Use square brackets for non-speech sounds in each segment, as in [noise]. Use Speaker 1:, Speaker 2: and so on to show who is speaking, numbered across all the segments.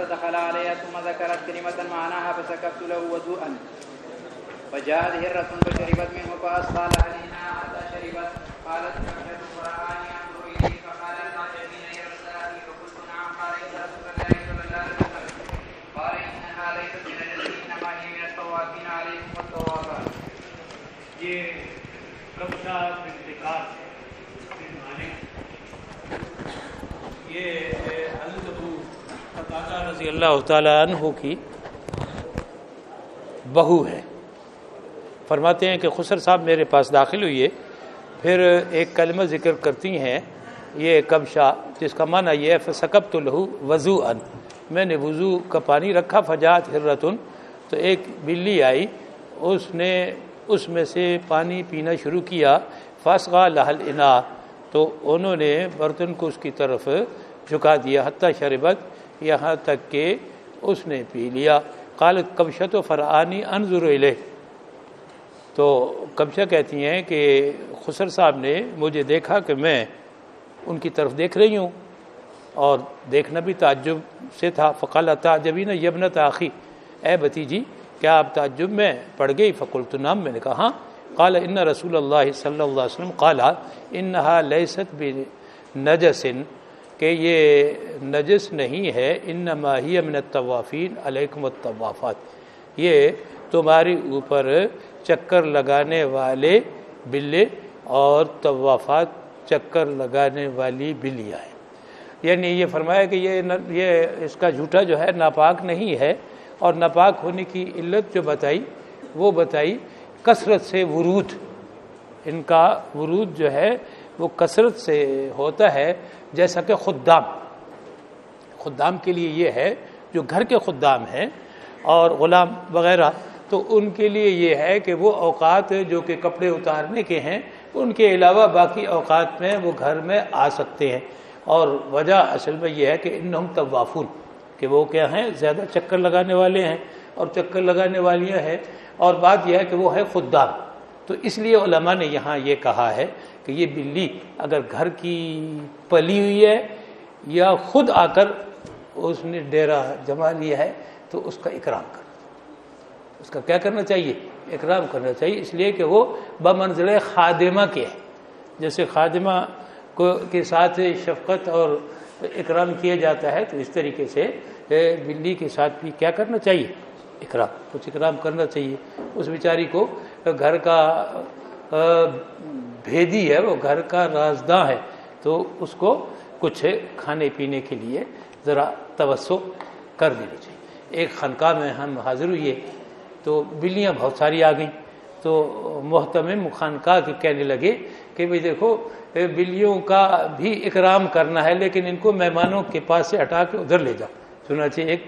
Speaker 1: فدخل عليها ثم ذكرت كلمة معناها فسكبت له وضوءا. فجاءت هرة فشربت منه فأسقى لها الإناء حتى شربت. قالت كبشة فرآني أنظر إليه فقال المعجبين هي الصلاة فقلت نعم. قال إن رسول الله صلى الله عليه قال إنها ليست من الذين إنما هي من الطوافين عليكم والطوافات.
Speaker 2: یہ کبشا انتقال کے معنی یہ حضرت رضی اللہ تعالیٰ عنہ کی بہو ہے۔ فرماتے ہیں کہ خسر صاحب میرے پاس داخل ہوئی ہے پھر ایک کلمہ ذکر کرتی ہیں۔ یہ کبشا جس کا معنی یہ ہے فسکب تو لہو وضو ان میں نے وضو کا پانی رکھا فجات ہرتن تو ایک بلی آئی۔ اس نے، اس میں سے پانی پینا شروع کیا۔ فاسغا لہل انا تو انہوں نے برتن کو اس کی طرف جھکا دیا۔ حتیٰ شربت یہاں تک کہ اس نے پی لیا۔ قالت کبشت و فرعانی انظر علیہ تو کبشہ کہتی ہیں کہ خسر صاحب نے مجھے دیکھا کہ میں ان کی طرف دیکھ رہی ہوں اور دیکھنا بھی تعجب سے تھا۔ فقال تعجبی نہ یبن تاخی اے بتیجی کیا آپ تعجب میں پڑ گئی؟ فقل تو نام میں نے کہا ہاں۔ قال، ان رسول اللہ صلی اللہ علیہ وسلم قالا انہا لیست بنجسن کہ یہ نجس نہیں ہے، انما ہی من الطوافین علیکم الطوافات۔ یہ تمہاری اوپر چکر لگانے والے بلے اور طوافات چکر لگانے والی بلیاں ہیں۔ یعنی یہ فرمایا کہ یہ یہ اس کا جھوٹا جو ہے ناپاک نہیں ہے اور ناپاک ہونے کی علت جو بتائی، وہ بتائی کثرت سے ورود۔ ان کا ورود جو ہے وہ کثرت سے ہوتا ہے جیسا کہ خدام۔ خدام کے لیے یہ ہے، جو گھر کے خدام ہیں اور غلام وغیرہ، تو ان کے لیے یہ ہے کہ وہ اوقات جو کہ کپڑے اتارنے کے ہیں، ان کے علاوہ باقی اوقات میں وہ گھر میں آ سکتے ہیں۔ اور وجہ اصل میں یہ ہے کہ ان ہم طوافون، کہ وہ کیا ہیں، زیادہ چکر لگانے والے ہیں۔ اور چکر لگانے والیاں ہیں اور بات یہ ہے کہ وہ ہے خدام۔ تو اس لیے علماء نے یہاں یہ کہا ہے کہ یہ بلی اگر گھر کی پلی ہوئی ہے یا خود آ کر اس نے ڈیرا جما لیا ہے، تو اس کا اکرام کر۔ اس کا کیا کرنا چاہیے؟ اکرام کرنا چاہیے، اس لیے کہ وہ بمنزل خادمہ کے ہے۔ جیسے خادمہ کو کے ساتھ شفقت اور اکرام کیا جاتا ہے، تو اس طریقے سے بلی کے ساتھ بھی کیا کرنا چاہیے؟ اکرام، کچھ اکرام کرنا چاہیے۔ اس بیچاری کو گھر کا بھیدی ہے، وہ گھر کا رازداں ہے۔ تو اس کو کچھ کھانے پینے کے لیے ذرا توسع کر دینی چاہیے۔ ایک خانقاہ میں ہم حاضر ہوئے تو بلیاں بہت ساری آ گئیں۔ تو محتم خانقاہ کے کہنے لگے کہ بھائی دیکھو، بلیوں کا بھی اکرام کرنا ہے، لیکن ان کو مہمانوں کے پاس سے ہٹا کے ادھر لے جاؤ۔ چنانچہ ایک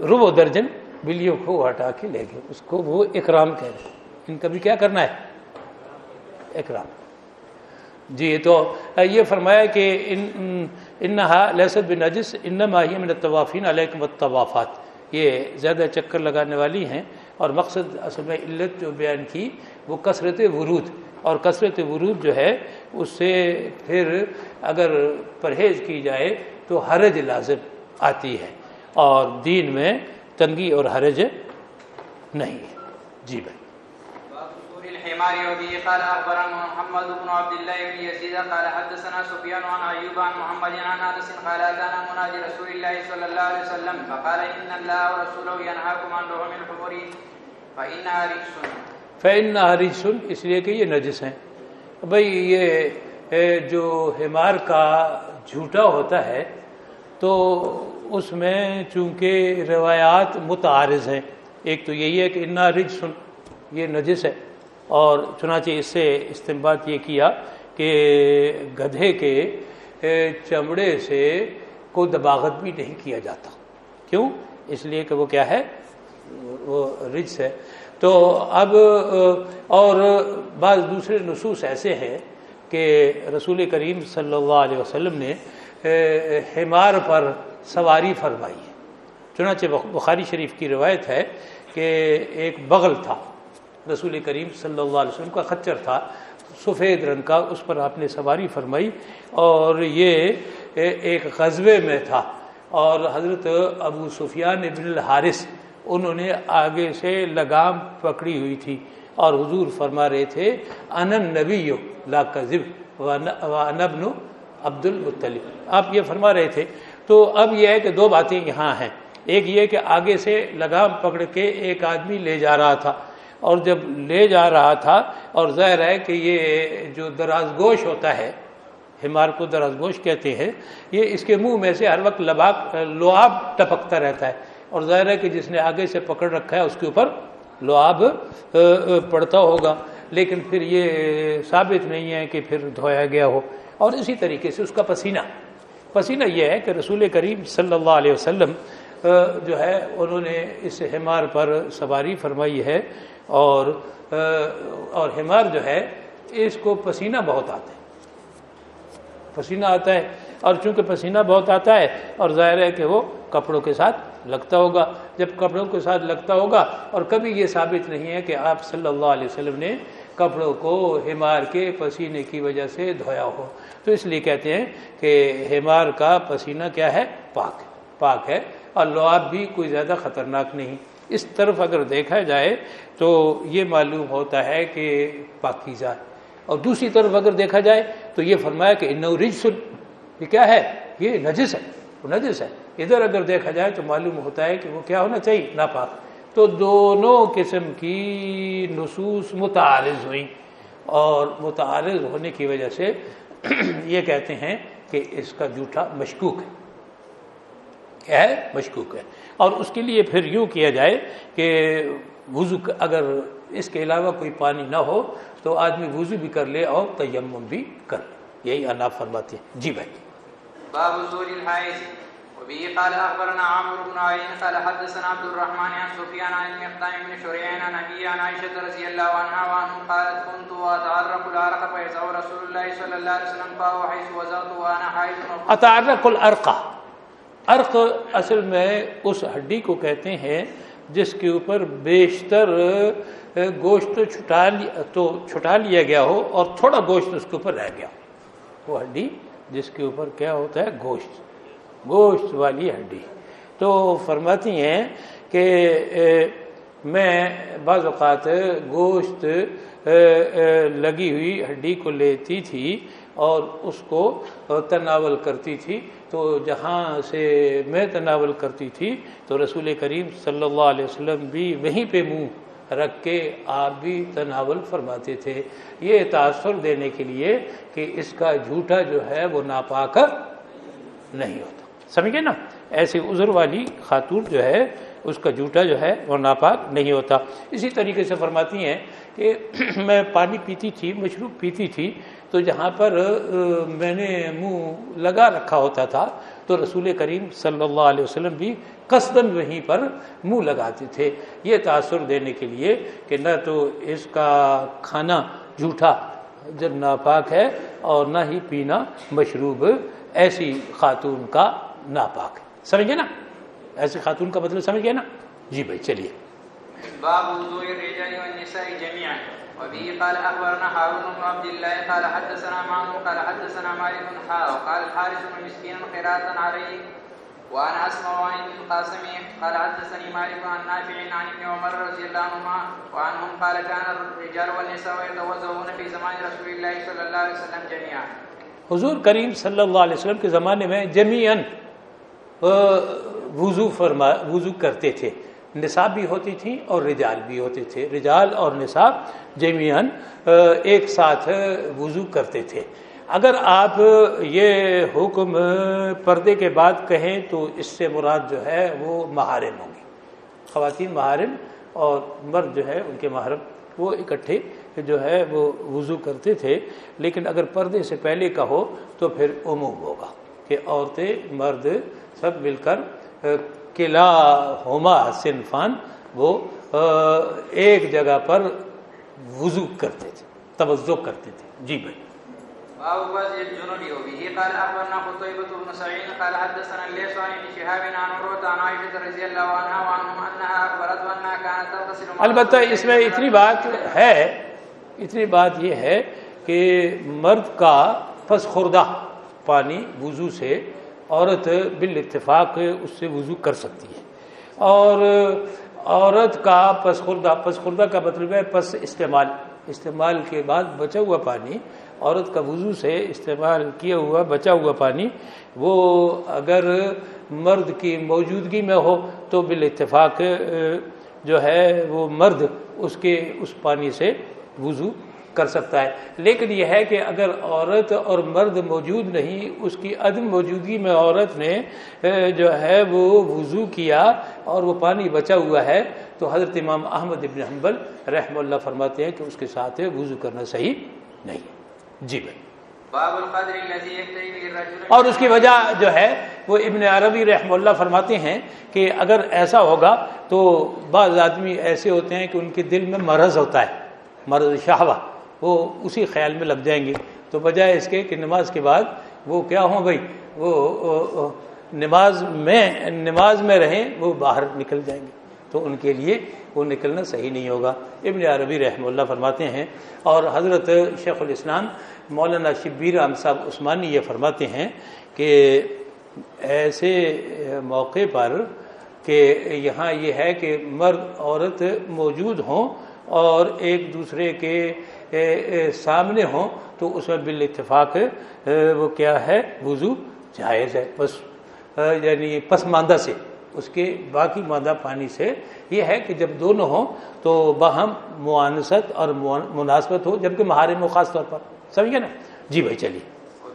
Speaker 2: رب و درجن بلیوں کو ہٹا کے لے گئے۔ اس کو وہ اکرام کہہ رہے ان کا بھی کیا کرنا ہے؟ اکرام جی تو یہ فرمایا کہ ان، انہا لسد بن نجس ان ماہی من الطوافین علیکم الطوافات یہ زیادہ چکر لگانے والی ہیں اور مقصد اصل میں علت جو بیان کی، وہ کثرت ورود۔ اور کثرت ورود جو ہے، اس سے پھر اگر پرہیز کی جائے تو حرج لازم آتی ہے۔ اور دین میں تنگی اور حرج نہیں۔ ہے جی بھائی۔
Speaker 1: الحمار وبه قال اخبرنا محمد بن عبد الله بن يزيد قال حدثنا سفيان عن ايوب عن محمد عن انس قال كان منادي رسول الله صلى الله عليه وسلم فقال ان الله ورسوله ينهاكم عن لحوم الحمر فانها رجس
Speaker 2: فانها رجس اس لیے کہ یہ نجس ہیں۔ بھائی یہ جو حمار کا جھوٹا ہوتا ہے، تو اس میں چونکہ روایات متعارض ہیں، ایک تو یہی ہے کہ انا رج سن یہ نجس ہے۔ اور چنانچہ اس سے استعمال یہ کیا کہ گدھے کے چمڑے سے کوئی دباغت بھی نہیں کیا جاتا۔ کیوں؟ اس لیے کہ وہ کیا ہے؟ وہ رجس ہے۔ تو اب، اور بعض دوسرے نصوص ایسے ہیں کہ رسول کریم صلی اللہ علیہ وسلم نے حمار پر سواری فرمائی ہے۔ چنانچہ بخاری شریف کی روایت ہے کہ ایک بغل تھا۔ رسول کریم صلی اللہ علیہ وسلم کا خچر تھا، سفید رنگ کا، اس پر آپ نے سواری فرمائی اور یہ ایک غزبے میں تھا۔ اور حضرت ابو سفیان ابن الحارث، انہوں نے آگے سے لگام پکڑی ہوئی تھی اور حضور فرما رہے تھے انن نبی لا کذب و عبد المطلب آپ یہ فرما رہے تھے۔ تو اب یہ ہے کہ دو باتیں یہاں ہیں۔ ایک یہ کہ آگے سے لگام پکڑ کے ایک آدمی لے جا رہا تھا۔ اور جب لے جا رہا تھا اور ظاہر ہے کہ یہ جو دراز گوش ہوتا ہے، ہمار کو دراز گوش کہتے ہیں، یہ اس کے منہ میں سے ہر وقت لباک، لعاب ٹپکتا رہتا ہے۔ اور ظاہر ہے کہ جس نے آگے سے پکڑ رکھا ہے، اس کے اوپر لعاب پڑتا ہوگا۔ لیکن پھر یہ ثابت نہیں ہے کہ پھر دھویا گیا ہو۔ اور اسی طریقے سے اس کا پسینہ۔ پسینہ یہ ہے کہ رسول کریم صلی اللہ علیہ وسلم جو ہے، انہوں نے اس ہمار پر سواری فرمائی ہے۔ اور اور ہمار جو ہے، اس کو پسینہ بہت آتا ہے۔ پسینہ آتا ہے، اور چونکہ پسینہ بہت آتا ہے، اور ظاہر ہے کہ وہ کپڑوں کے ساتھ لگتا ہوگا۔ جب کپڑوں کے ساتھ لگتا ہوگا، اور کبھی یہ ثابت نہیں ہے کہ آپ صلی اللہ علیہ وسلم نے کپڑوں کو ہمار کے پسینے کی وجہ سے دھویا ہو۔ تو اس لیے کہتے ہیں کہ ہمار کا پسینہ کیا ہے؟ پاک۔ پاک ہے۔ اور لعاب بھی کوئی زیادہ خطرناک نہیں۔ اس طرف اگر دیکھا جائے تو یہ معلوم ہوتا ہے کہ پاکیزہ اور دوسری طرف اگر دیکھا جائے تو یہ فرمایا کہ انو رجسن، یہ کیا ہے؟ یہ نجس ہے، وہ نجس ہے۔ ادھر اگر دیکھا جائے تو معلوم ہوتا ہے کہ وہ کیا ہونا چاہیے؟ ناپاک۔ تو دونوں قسم کی نصوص متعارض ہوئیں۔ اور متعارض ہونے کی وجہ سے [clears throat] یہ کہتے ہیں کہ اس کا جھوٹا مشکوک ہے۔ کیا ہے؟ مشکوک ہے۔ اور اس کے لیے پھر یوں کیا جائے کہ وضو اگر اس کے علاوہ کوئی پانی نہ ہو تو آدمی وضو بھی کر لے اور تیمم بھی کر لے۔ یہی اللہ فرماتے ہیں۔ جی بھائی۔
Speaker 1: باب زول الحائز وبه قال اخبرنا عمرو بن عين قال حدثنا عبد الرحمن عن سفيان عن مقدام بن شريعين عن ابي عن عائشه رضي الله عنها وعنهم قالت كنت اتعرق العرق فيزع رسول الله صلى الله عليه وسلم فهو حيث وزعت وانا حائز
Speaker 2: اتعرق العرق عرق اصل میں اس ہڈی کو کہتے ہیں جس کے اوپر بیشتر گوشت چھٹا لیا، تو چھٹا لیا گیا ہو اور تھوڑا گوشت اس کے اوپر رہ گیا ہو۔ وہ ہڈی جس کے اوپر کیا ہوتا ہے؟ گوشت گوشت والی ہڈی۔ تو فرماتی ہیں کہ میں بعض اوقات گوشت لگی ہوئی ہڈی کو لیتی تھی اور اس کو تناول کرتی تھی۔ تو جہاں سے میں تناول کرتی تھی، تو رسول کریم صلی اللہ علیہ وسلم بھی وہیں پہ منہ رکھ کے آپ بھی تناول فرماتے تھے۔ یہ تاثر دینے کے لیے کہ اس کا جھوٹا جو ہے وہ ناپاک نہیں ہوتا۔ سمجھے نا؟ ایسی عذر والی خاتون جو ہے، اس کا جھوٹا جو ہے وہ ناپاک نہیں ہوتا۔ اسی طریقے سے فرماتی ہیں کہ [clears throat] میں پانی پیتی تھی، مشروب پیتی تھی تو جہاں پر میں نے منہ لگا رکھا ہوتا تھا۔ تو رسول کریم صلی اللہ علیہ وسلم بھی قصدن وہیں پر منہ لگاتے تھے۔ یہ تاثر دینے کے لیے کہ نہ تو اس کا کھانا جھوٹا، جب ناپاک ہے اور نہ ہی پینا مشروب ایسی خاتون کا ناپاک۔ سمجھ گئے نا؟ ایسے خاتون کا مطلب سمجھ گئے نا؟ جی بھائی، چلیے۔
Speaker 1: وبه قال اخبرنا هارون بن عبد الله قال حدثنا معن قال حدثنا مالك بن حار قال الحارث بن مسكين قراءة عليه وانا اسمع عن ابن القاسم قال حدثني مالك عن نافع عن ابن عمر رضي الله عنهما وعنهم قال كان الرجال والنساء يتوضؤون في زمان رسول الله صلى الله عليه وسلم جميعا.
Speaker 2: حضور کریم صلی اللہ علیہ وسلم کے زمانے میں جمیعن وضو فرما، وضو کرتے تھے۔ نصاب بھی ہوتی تھیں اور رجال بھی ہوتے تھے۔ رجال اور نصاب جمیعن ایک ساتھ وضو کرتے تھے۔ اگر آپ یہ حکم پردے کے بعد کہیں تو اس سے مراد جو ہے وہ محارم ہوں گی خواتین محارم اور مرد جو ہے ان کے محرم، وہ اکٹھے جو ہے وہ وضو کرتے تھے۔ لیکن اگر پردے سے پہلے کا ہو تو پھر عموم ہوگا کہ عورتیں، مرد سب مل کر قلعہ ہوما صنفان وہ ایک جگہ پر وضو کرتے تھے توجہ کرتے تھے۔ جی بھائی۔
Speaker 1: باب وضع الجنوب وبه قال اخبرنا قتيبة بن سعيد قال حدثنا الليث عن ابن شهاب عن عروة عن عائشة رضي الله عنها وعنهم انها اخبرت انها كانت تغتسل
Speaker 2: البتہ اس میں اتنی بات ہے اتنی بات یہ ہے کہ مرد کا پس خوردہ پانی وضو سے عورت بال اتفاق اس سے وضو کر سکتی ہے۔ اور عورت کا پس خوردہ پس خوردہ کا مطلب ہے پس استعمال۔ استعمال کے بعد بچا ہوا پانی، عورت کا وضو سے استعمال کیا ہوا، بچا ہوا پانی، وہ اگر مرد کی موجودگی میں ہو تو بال اتفاق جو ہے وہ مرد اس کے، اس پانی سے وضو کر سکتا ہے۔ لیکن یہ ہے کہ اگر عورت اور مرد موجود نہیں اس کی عدم موجودگی میں عورت نے جو ہے وہ وضو کیا اور وہ پانی بچا ہوا ہے تو حضرت امام احمد ابن حنبل رحم اللہ فرماتے ہیں کہ اس کے ساتھ وضو کرنا صحیح نہیں۔ جی بھائی۔ اور اس کی وجہ جو ہے وہ ابن عربی رحم اللہ فرماتے ہیں کہ اگر ایسا ہوگا تو بعض آدمی ایسے ہوتے ہیں کہ ان کے دل میں مرض ہوتا ہے مرض شہوہ۔ وہ اسی خیال میں لگ جائیں گے۔ تو بجائے اس کے کہ نماز کے بعد وہ کیا ہوں بھائی؟ وہ نماز میں نماز میں رہیں وہ باہر نکل جائیں گے۔ تو ان کے لیے وہ نکلنا صحیح نہیں ہوگا۔ ابن عربی رحم اللہ فرماتے ہیں اور حضرت شیخ الاسلام مولانا شبیر احمد صاحب عثمانی یہ فرماتے ہیں کہ ایسے موقع پر کہ یہاں یہ ہے کہ مرد، عورت موجود ہوں اور ایک دوسرے کے سامنے ہوں، تو اس میں بال اتفاق وہ کیا ہے؟ وضو جائز ہے۔ یعنی پس یعنی پسماندہ سے، اس کے باقی مادہ پانی سے یہ ہے کہ جب دونوں ہوں، تو باہم معانست اور مناسبت ہو، جبکہ محارم و خاص طور پر۔ سمجھے نا؟ جی بھائی، چلیے۔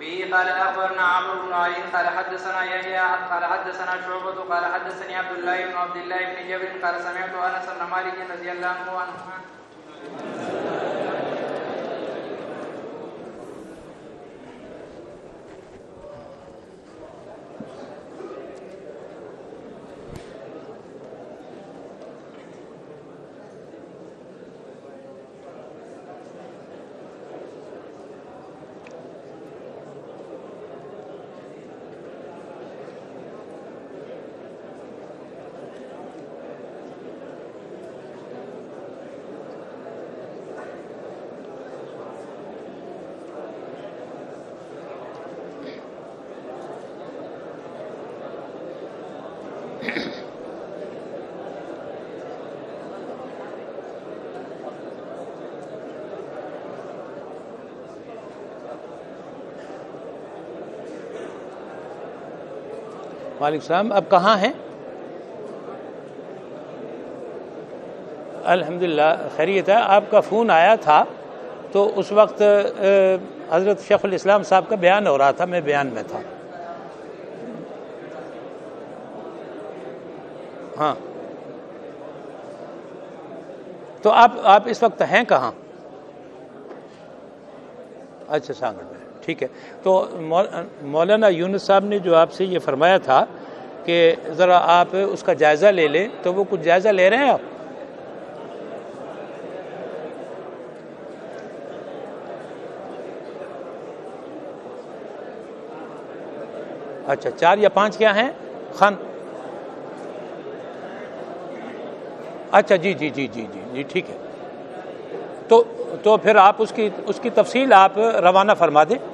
Speaker 1: به قال اخبرنا عمرو بن علي قال حدثنا يحيى قال حدثنا شعبة قال حدثني عبد الله بن عبد الله بن جابر قال سمعت انس بن مالك رضي الله عنه
Speaker 2: وعلیکم السلام اب کہاں ہیں؟ الحمد للہ خیریت ہے، آپ کا فون آیا تھا تو اس وقت حضرت شیخ الاسلام صاحب کا بیان ہو رہا تھا، میں بیان میں تھا۔ ہاں۔ تو آپ آپ اس وقت ہیں کہاں؟ اچھا سانگڑ میں۔ ٹھیک ہے۔ تو مولانا یونس صاحب نے جو آپ سے یہ فرمایا تھا کہ ذرا آپ اس کا جائزہ لے لیں، تو وہ کچھ جائزہ لے رہے ہیں آپ؟ اچھا چار یا پانچ کیا ہیں؟ خان۔ اچھا جی جی جی جی جی جی ٹھیک ہے۔ تو تو پھر آپ اس کی اس کی تفصیل آپ روانہ فرما دیں۔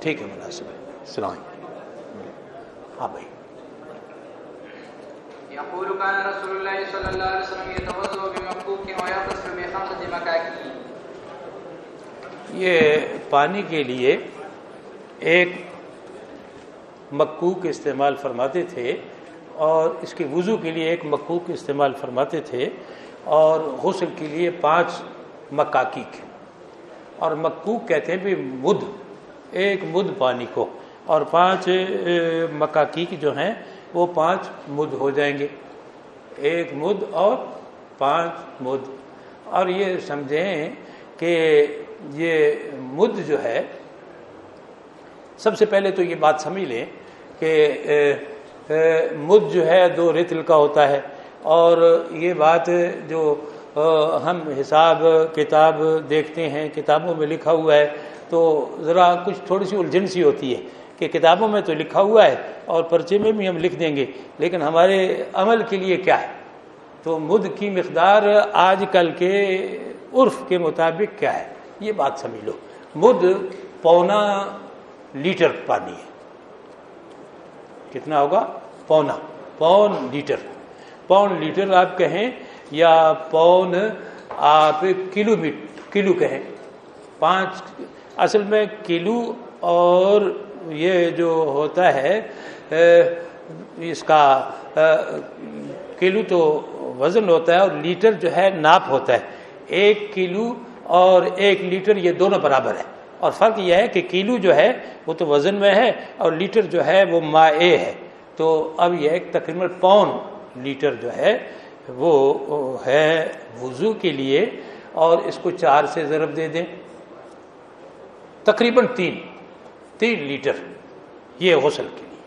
Speaker 2: ٹھیک ہے مناسب ہے۔ علیکم۔ ہاں بھائی۔
Speaker 1: يقول كان رسول الله صلى الله عليه وسلم يتوضا بمكوك مكاكين
Speaker 2: یہ پانی کے لیے ایک مکوک استعمال فرماتے تھے اور اس کے وضو کے لیے ایک مکوک استعمال فرماتے تھے اور غسل کے لیے پانچ مکاکیک۔ اور مکوک کہتے ہیں بھی مد۔ ایک مد پانی کو اور پانچ مکاکیک جو ہیں، وہ پانچ مد ہو جائیں گے۔ ایک مد اور پانچ مد۔ اور یہ سمجھیں کہ یہ مد جو ہے، سب سے پہلے تو یہ بات سمجھ لیں کہ مد جو ہے، دو ریتل کا ہوتا ہے۔ اور یہ بات جو ہم حساب، کتاب دیکھتے ہیں، کتابوں میں لکھا ہوا ہے تو ذرا کچھ تھوڑی سی الجھن سی ہوتی ہے کہ کتابوں میں تو لکھا ہوا ہے اور پرچے میں بھی ہم لکھ دیں گے، لیکن ہمارے عمل کے لیے کیا ہے؟ تو مد کی مقدار آج کل کے عرف کے مطابق کیا ہے؟ یہ بات سمجھ لو۔ مد پونا لیٹر پانی ہے۔ کتنا ہوگا؟ پونا۔ پون لیٹر۔ پون لیٹر آپ کہیں یا پون آپ کلو میٹ کلو کہیں۔ پانچ اصل میں کلو اور یہ جو ہوتا ہے اس کا کلو تو وزن ہوتا ہے اور لیٹر جو ہے ناپ ہوتا ہے۔ ایک کلو اور ایک لیٹر یہ دونوں برابر ہے۔ اور فرق یہ ہے کہ کلو جو ہے وہ تو وزن میں ہے اور لیٹر جو ہے وہ ماء ہے۔ تو اب یہ ایک تقریباً پون لیٹر جو ہے وہ ہے وضو کے لیے اور اس کو چار سے ضرب دے دیں۔ تقریباً تین تین لیٹر یہ غسل کے لیے۔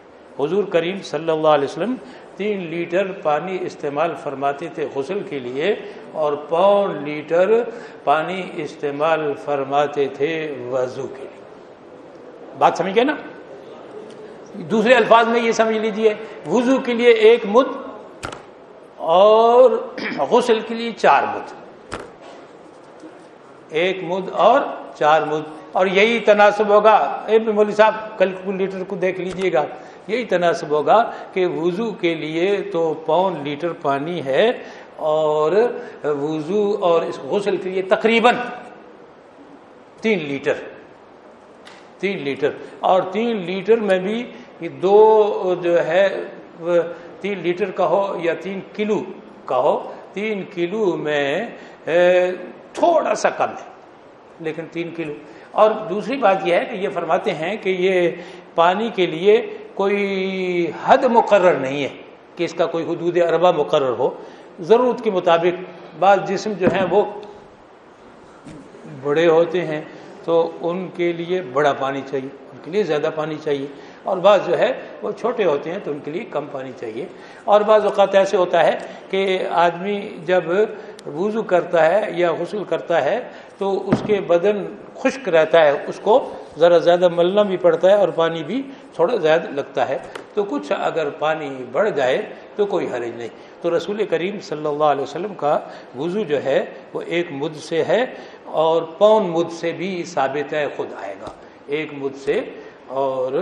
Speaker 2: حضور کریم صلی اللہ علیہ وسلم تین لیٹر پانی استعمال فرماتے تھے غسل کے لیے اور پون لیٹر پانی استعمال فرماتے تھے وضو کے لیے۔ بات سمجھ گئے نا؟ دوسرے الفاظ میں یہ سمجھ لیجیے، وضو کے لیے ایک مد اور غسل کے لیے چار مد۔ ایک مد اور چار مد۔ اور یہی تناسب ہوگا۔ اے مولوی صاحب کیلکولیٹر کو دیکھ لیجیے گا۔ یہی تناسب ہوگا کہ وضو کے لیے تو پون لیٹر پانی ہے اور وضو اور اس غسل کے لیے تقریباً تین لیٹر۔ تین لیٹر۔ اور تین لیٹر میں بھی دو جو ہے، تین لیٹر کا ہو یا تین کلو کا ہو۔ تین کلو میں تھوڑا سا کم ہے، لیکن تین کلو۔ اور دوسری بات یہ ہے کہ یہ فرماتے ہیں کہ یہ پانی کے لیے کوئی حد مقرر نہیں ہے کہ اس کا کوئی حدود اربا مقرر ہو۔ ضرورت کے مطابق بعض جسم جو ہیں وہ بڑے ہوتے ہیں تو ان کے لیے بڑا پانی چاہیے، ان کے لیے زیادہ پانی چاہیے۔ اور بعض جو ہے وہ چھوٹے ہوتے ہیں تو ان کے لیے کم پانی چاہیے۔ اور بعض اوقات ایسے ہوتا ہے کہ آدمی جب وضو کرتا ہے یا غسل کرتا ہے تو اس کے بدن خشک رہتا ہے، اس کو ذرا زیادہ ملنا بھی پڑتا ہے اور پانی بھی تھوڑا زیادہ لگتا ہے۔ تو کچھ اگر پانی بڑھ جائے تو کوئی حرج نہیں۔ تو رسول کریم صلی اللہ علیہ وسلم کا وضو جو ہے وہ ایک مد سے ہے اور پون مد سے بھی ثابت ہے، خود آئے گا۔ ایک مد سے اور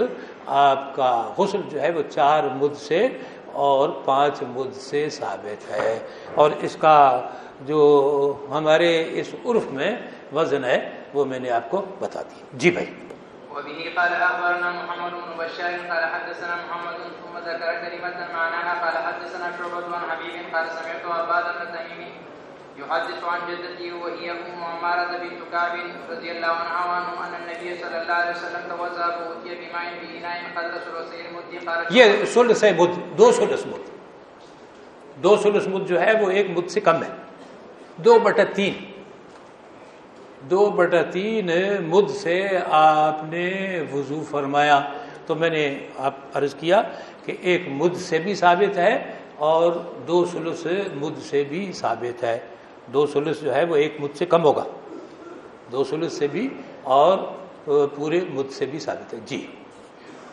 Speaker 2: آپ کا غسل جو ہے وہ چار مد سے اور پانچ مد سے ثابت ہے۔ اور اس کا جو ہمارے اس عرف میں وزن ہے، وہ میں نے آپ کو بتا دی جی بھائی۔
Speaker 1: وبه قال اخبرنا محمد بن بشار قال حدثنا محمد ثم ذكر كلمه معناها قال حدثنا شعبة عن حبيب قال سمعت عباد بن تميم يحدث عن جدته وهي ام عمارة بنت كعب رضي الله عنها وعنه ان النبي صلى الله عليه وسلم توضا فأتي بماء في اناء قدر ثلثي المد قال
Speaker 2: یہ ثلث مد، دو ثلث مد۔ دو ثلث مد جو ہے وہ ایک مد سے کم ہے۔ دو بٹا تین۔ دو بٹا تین مد سے آپ نے وضو فرمایا۔ تو میں نے آپ عرض کیا کہ ایک مد سے بھی ثابت ہے اور دو سلس مد سے بھی ثابت ہے۔ دو سلس جو ہے وہ ایک مد سے کم ہوگا۔ دو سلس سے بھی اور پورے مد سے بھی ثابت ہے۔ جی۔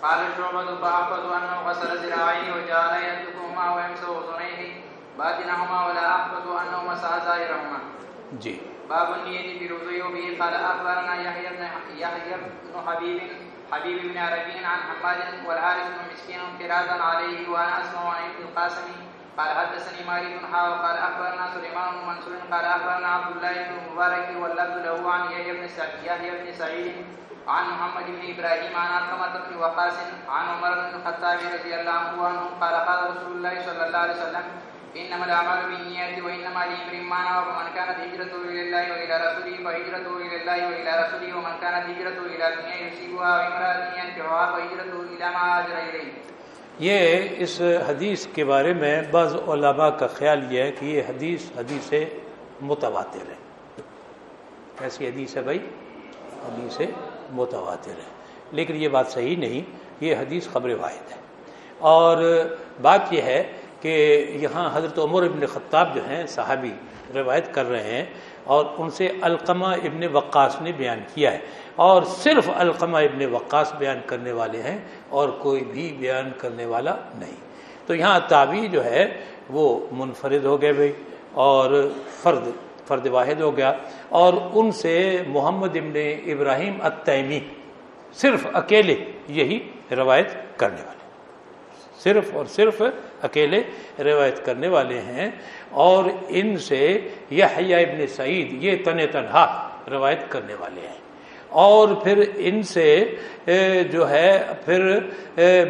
Speaker 1: قال شعبة فأحفظ أنه غسل ذراعيه وجعل ينتكهما ويمسح أذنيه باطنهما ولا أحفظ أنه مسح ظاهرهما۔
Speaker 2: جی۔
Speaker 1: باب النية في الوضوء وبه قال أخبرنا يحيى بن يحيى بن حبيب حبيب بن عربي عن حماد والحارث بن مسكين قراءة عليه وأنا أسمع عن ابن القاسم قال حدثني مالك بن حاو قال أخبرنا سليمان بن منصور قال أخبرنا عبد الله بن مبارك واللفظ له عن يحيى بن يحيى بن سعيد عن محمد بن إبراهيم عن علقمة بن وقاص عن عمر بن الخطاب رضي الله عنه قال قال رسول الله صلى الله عليه وسلم انما الاعمال بالنيات وانما لامرئ ما نوى فمن كانت هجرته الى الله والى رسوله فهجرته الى الله والى رسوله ومن كانت هجرته الى دنيا يصيبها وامراه ينكحها فهجرته الى ما هاجر اليه
Speaker 2: یہ اس حدیث کے بارے میں بعض علماء کا خیال یہ ہے کہ یہ حدیث حدیث متواتر ہے۔ کیسی حدیث ہے بھائی؟ حدیث متواتر ہے۔ لیکن یہ بات صحیح نہیں، یہ حدیث خبر واحد ہے۔ اور بات یہ ہے کہ یہاں حضرت عمر ابن خطاب جو ہیں، صحابی روایت کر رہے ہیں اور ان سے القمہ ابن وقاص نے بیان کیا ہے۔ اور صرف القمہ ابن وقاص بیان کرنے والے ہیں اور کوئی بھی بیان کرنے والا نہیں۔ تو یہاں تابی جو ہے، وہ منفرد ہو گئے بھائی اور فرد فرد واحد ہو گیا۔ اور ان سے محمد ابن ابراہیم التیمی صرف اکیلے یہی روایت کرنے والے صرف اور صرف اکیلے روایت کرنے والے ہیں اور ان سے یہ ابن سعید یہ تن تنہا روایت کرنے والے ہیں۔ اور پھر ان سے جو ہے، پھر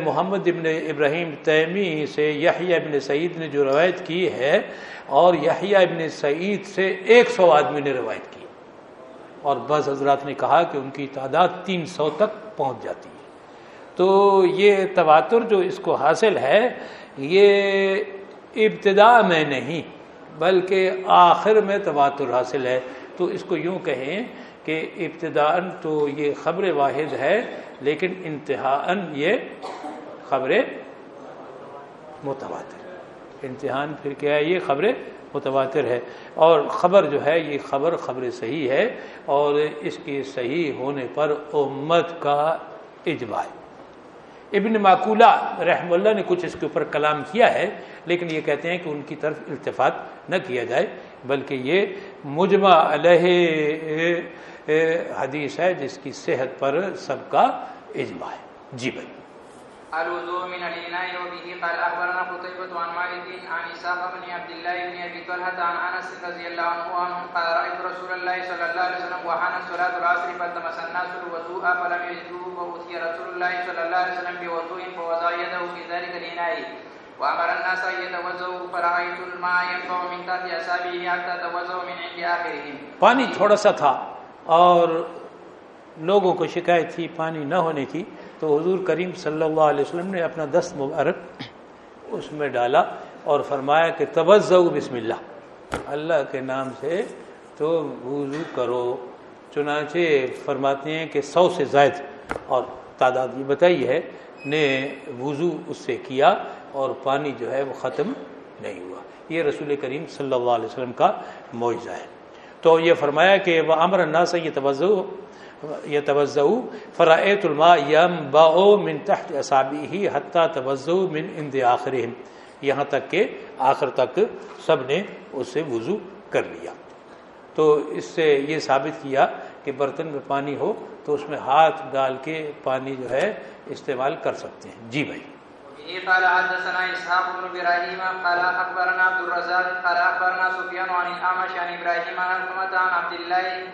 Speaker 2: محمد ابن ابراہیم تیمی سے یحییٰ ابن سعید نے جو روایت کی ہے، اور یحییٰ ابن سعید سے ایک سو آدمی نے روایت کی۔ اور بعض حضرات نے کہا کہ ان کی تعداد تین سو تک پہنچ جاتی ہے۔ تو یہ تواتر جو اس کو حاصل ہے، یہ ابتدا میں نہیں، بلکہ آخر میں تواتر حاصل ہے۔ تو اس کو یوں کہیں کہ ابتدا تو یہ خبر واحد ہے، لیکن انتہاً یہ خبر متواتر۔ امتحان پھر کیا ہے؟ یہ خبر متواتر ہے۔ اور خبر جو ہے، یہ خبر خبر صحیح ہے، اور اس کے صحیح ہونے پر امت کا اجبا ہے۔ ابن معقولہ رحم اللہ نے کچھ اس کے اوپر کلام کیا ہے، لیکن یہ کہتے ہیں کہ ان کی طرف التفات نہ کیا جائے، بلکہ یہ مجمع علیہ حدیث ہے جس کی صحت پر سب کا اجماع ہے۔ جی بھائی۔
Speaker 1: الوضوء من الإناء وبه قال أخبرنا قتيبة عن مالك، عن إسحاق بن عبد الله بن أبي طلحة، عن أنس رضي الله عنه عنه قال رأيت رسول الله صلى الله عليه وسلم وحان صلاة العصر فالتمس الناس الوضوء، فلم يجدوه فأتي رسول الله صلى الله عليه وسلم بوضوء، فوضع يده في ذلك الإناء، وأمر الناس أن يتوضؤوا، فرأيت الماء ينفع من تحت أصابعه حتى توضؤوا من عند آخرهم.
Speaker 2: پانی تھوڑا سا تھا اور لوگوں کو شکایت تھی، پانی نہ ہونے کی۔ تو حضور کریم صلی اللہ علیہ وسلم نے اپنا دست مبارک اس میں ڈالا اور فرمایا کہ توجہ بسم اللہ۔ اللہ کے نام سے تو وضو کرو۔ چنانچہ فرماتے ہیں کہ سو سے زائد اور تعداد یہ بتائی ہے، نے وضو اس سے کیا اور پانی جو ہے وہ ختم نہیں ہوا۔ یہ رسول کریم صلی اللہ علیہ وسلم کا معجزہ ہے۔ تو یہ فرمایا کہ وہ امر الناس یہ توجہ یہ توجہ الماء یم من تحت اصابی ہی حتیٰ من اند آخر یہاں تک کہ آخر تک سب نے اس سے وضو کر لیا۔ تو اس سے یہ ثابت کیا کہ برتن میں پانی ہو تو اس میں ہاتھ ڈال کے پانی جو ہے استعمال کر سکتے ہیں۔ جی بھائی۔
Speaker 1: جی، قال حدثنا اسحاق بن ابراهيم قال اخبرنا عبد الرزاق قال اخبرنا سفيان عن الاعمش عن ابراهيم عن عن عبد الله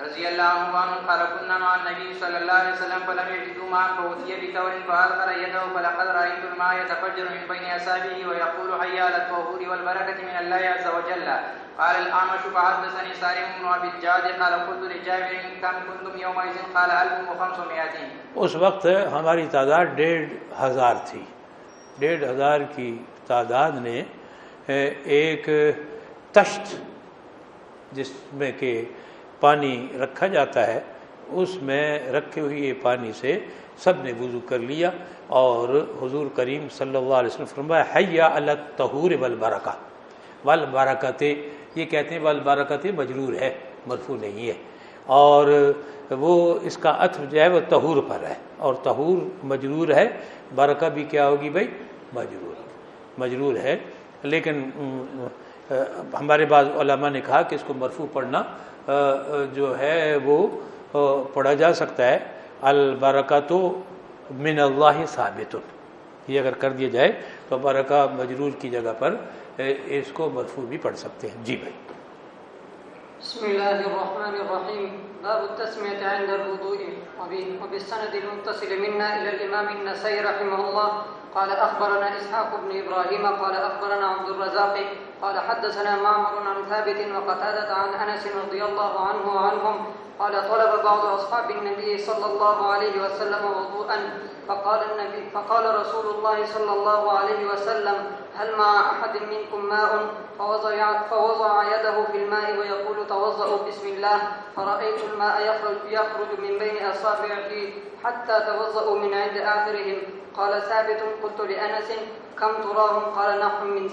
Speaker 1: رضي الله عنه قال كنا مع النبي صلى الله عليه وسلم فلم يجدوا ماء فأتي بتور فأدخل يده فلقد رأيت الماء يتفجر من بين أصابعه ويقول حي على الطهور والبركة من الله عز وجل قال الأعمش فحدثني سالم بن أبي الجاد قال قلت لجابر كم كنتم يومئذ قال ألف وخمسمائة
Speaker 2: اس وقت ہماری تعداد ڈیڑھ ہزار تھی. ڈیڑھ ہزار کی تعداد نے ایک تشت جس میں کہ پانی رکھا جاتا ہے، اس میں رکھے ہوئے پانی سے سب نے وضو کر لیا اور حضور کریم صلی اللہ علیہ وسلم فرمایا، حیا اللہ تہور والبرکہ. والبرکت یہ کہتے ہیں والبرکت مجرور ہے، مرفوع نہیں ہے۔ اور وہ اس کا عطف جو ہے وہ تہور پر ہے، اور تہور مجرور ہے۔ برکہ بھی کیا ہوگی بھائی؟ مجرور مجرور ہے۔ لیکن ہمارے بعض علماء نے کہا کہ اس کو مرفوع پڑھنا جو ہے وہ پڑھا جا سکتا ہے۔ البرکات من اللہ ثابت یہ اگر کر دیا جائے تو برکہ مجرور کی جگہ پر اس کو مرفوع بھی پڑھ سکتے ہیں۔ جی بھائی۔
Speaker 3: بسم الله الرحمن الرحيم باب التسمية عند الوضوء۔ وبالسند المتصل منا إلى الإمام النسائي رحمه الله قال أخبرنا إسحاق بن إبراهيم قال أخبرنا عبد الرزاق قال حدثنا معمر عن ثابت وقتادة عن أنس رضي الله عنه وعنهم قال طلب بعض أصحاب النبي صلى الله عليه وسلم وضوءا فقال النبي فقال رسول الله صلى الله عليه وسلم هل مع أحد منكم ماء؟ فوضع, فوضع يده في الماء ويقول توضأ بسم الله. فرأيت الماء يخرج, من بين أصابعه حتى توضأ من عند آخرهم. قال ثابت قلت لأنس کم تراهم قال من